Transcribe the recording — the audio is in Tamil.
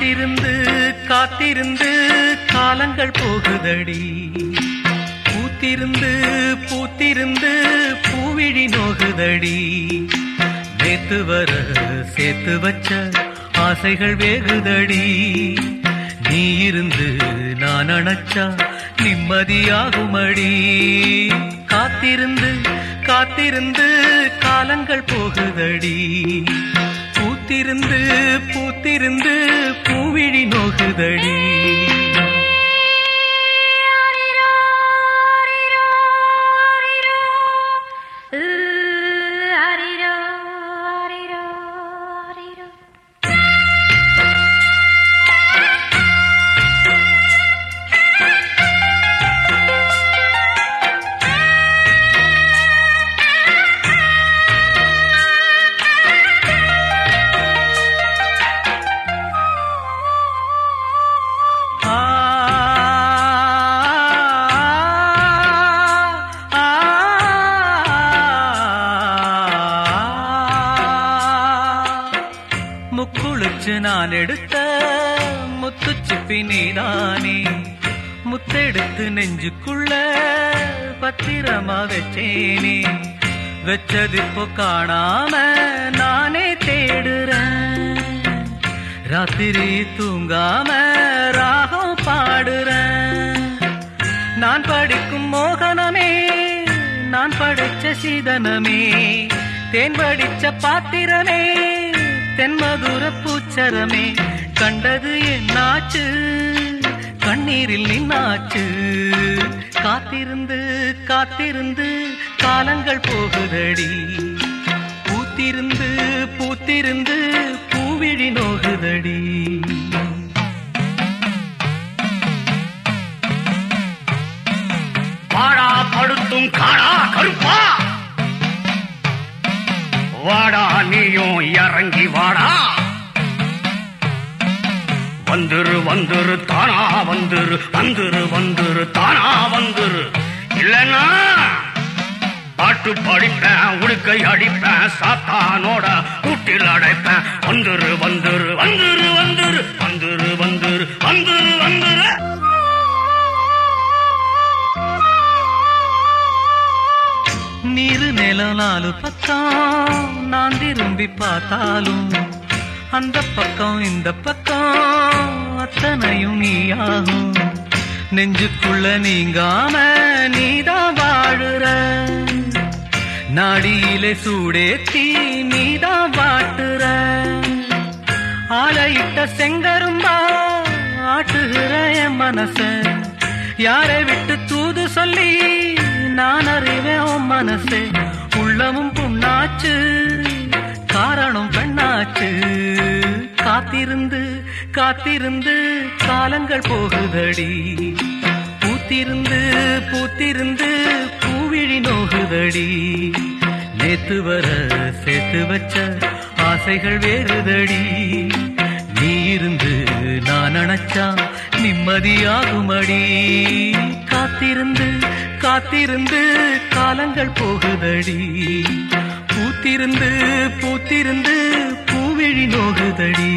காத்திருந்து காத்திருந்து காலங்கள் போகுதடி. பூத்திருந்து பூத்திருந்து பூவிழி நோகுதடி. நேத்து வர சேர்த்து வச்ச ஆசைகள் வேகுதடி. நீ இருந்து நான் அணைச்சா நிம்மதியாகுமடி. காத்திருந்து காத்திருந்து காலங்கள் போகுதடி. பூத்திருந்து பூத்திருந்து பூவிழி நோகுதடி. முழிச்சு நான் எடுத்த முத்துச்சிப்பி நீதானே? முத்தெடுத்து நெஞ்சுக்குள்ள பத்திரமா வச்சேனே? வச்சது இப்போ காணாம நானே தேடுறேன். ராத்திரி தூங்காம ராகம் பாடுறேன். நான் படிக்கும் மோகனமே நான் படிச்ச சீதனமே தேன் படிச்ச பாத்திரமே தென்மதுர பூச்சரமே கண்டது என்னாச்சு? கண்ணீரில் நின்னாச்சு. காத்திருந்து காத்திருந்து காலங்கள் போகுதடி. பூத்திருந்து பூத்திருந்து பூவிழி நோகுதடி. நீயும் இறங்கி வாடா. வந்துரு வந்துரு தானா வந்துரு வந்துரு வந்துரு தானா வந்துரு. இல்லனா பாட்டு படிப்பேன் உடுக்கை அடிப்பேன் சாத்தானோட கூட்டில் அடைப்பேன். வந்துரு வந்துரு வந்துரு வந்துரு வந்துரு வந்துரு வந்துரு வந்துரு. நீரு நிலம் நாலு பத்து திரும்பி பார்த்தாலும் அந்த பக்கம் இந்த பக்கம் அத்தனையும் நீயாகும். நெஞ்சுக்குள்ள நீங்காம நீதான் வாழுற. நாடியிலே சூடேத்தி நீதான் வாட்டுற. ஆளையிட்ட செங்கரும்பா ஆட்டுகிற என் மனச. யாரை விட்டு தூது சொல்லி நான் அறிவேன் உன் மனசே. உள்ளமும் புண்ணாச்சு காரணம் காத்திருந்து காத்திருந்து காலங்கள் போகுதடி. பூத்திருந்து பூத்திருந்து பூவிழி நோகுதடி. நேத்து வர சேர்த்து வச்ச ஆசைகள் வேறுதடி. நீ இருந்து நான் அணைச்சா நிம்மதியாகுமடி. காத்திருந்து காத்திருந்து காலங்கள் போகுதடி. பூத்திருந்து பூத்திருந்து பூவிழி நோகுதடி.